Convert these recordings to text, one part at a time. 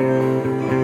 Música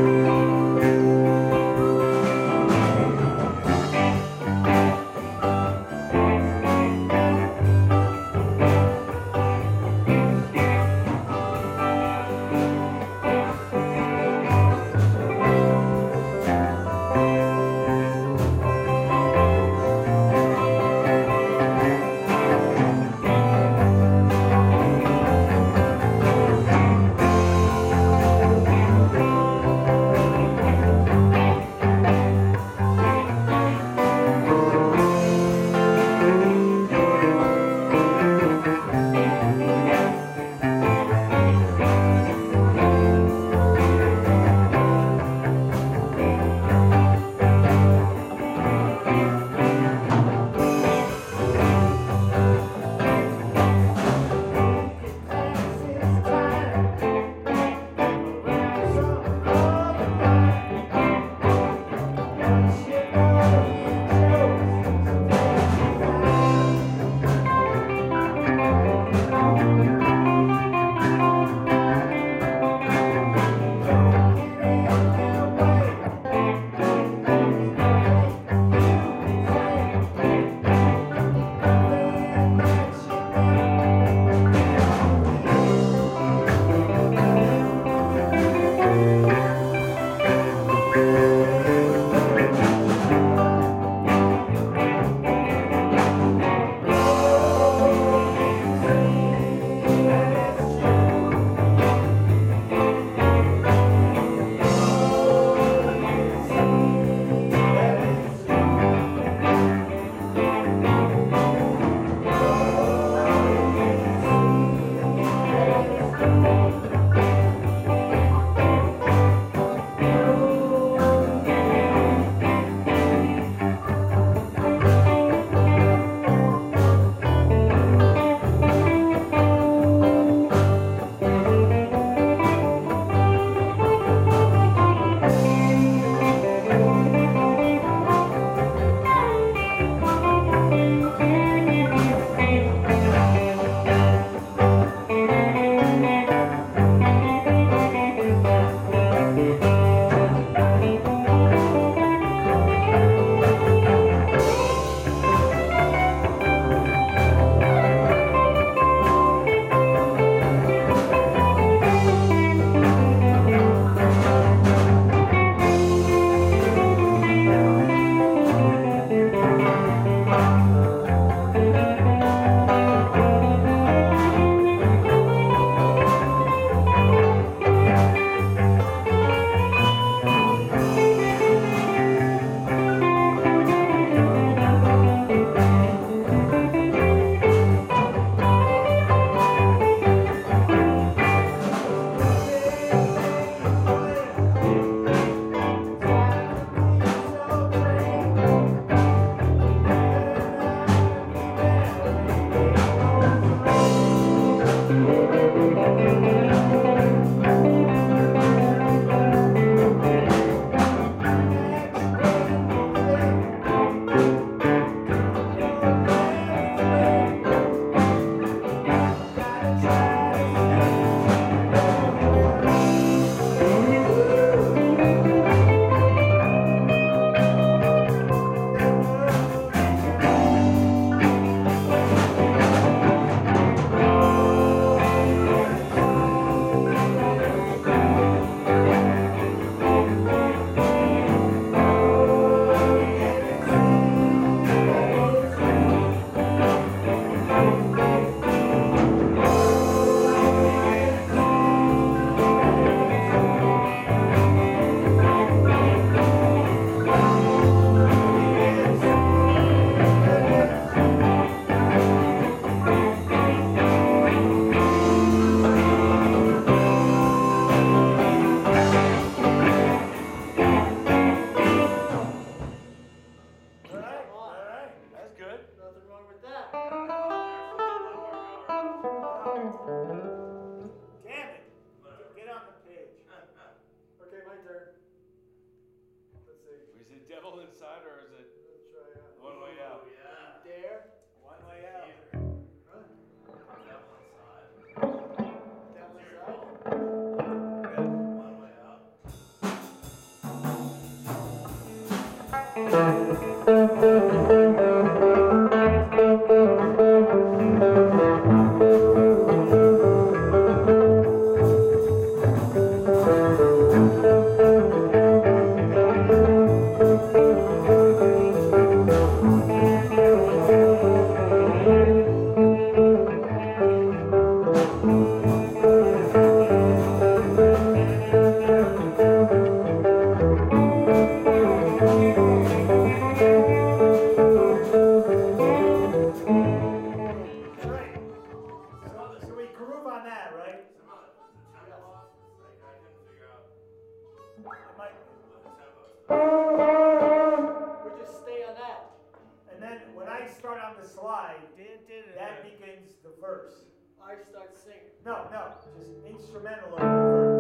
I start singing. No, no, just instrumental